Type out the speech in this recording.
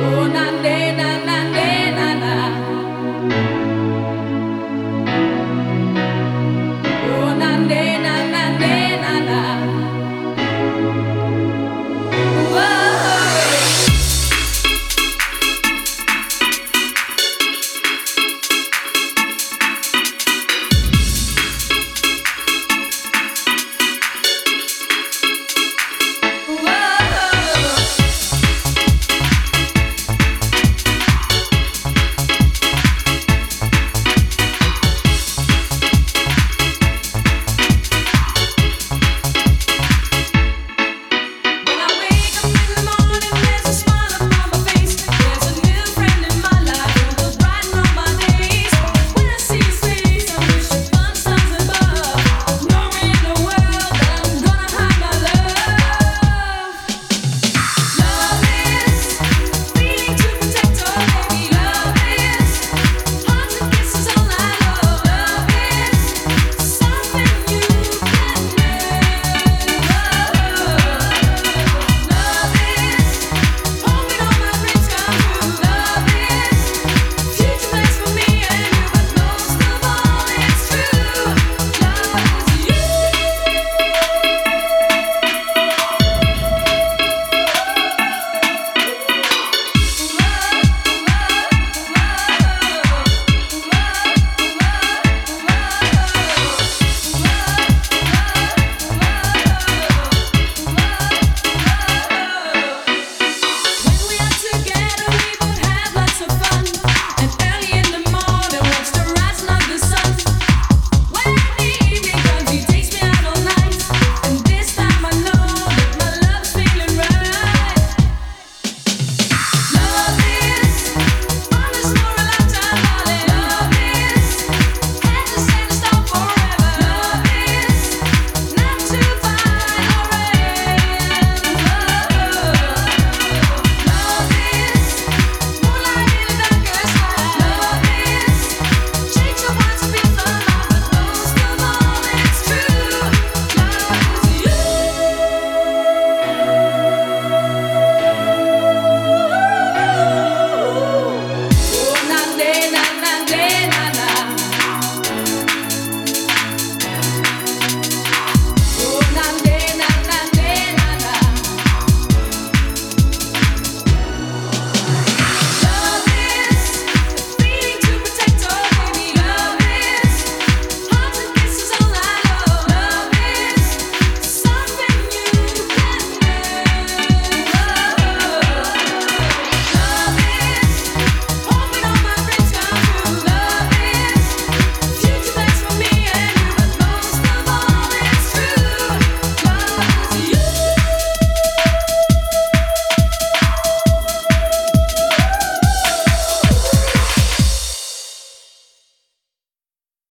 Oh,